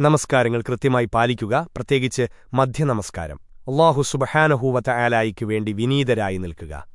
നമസ്കാരങ്ങൾ കൃത്യമായി പാലിക്കുക പ്രത്യേകിച്ച് മധ്യനമസ്കാരം. അള്ളാഹു സുബഹാനഹൂവത്ത ആലായിക്കു വേണ്ടി വിനീതരായി നിൽക്കുക.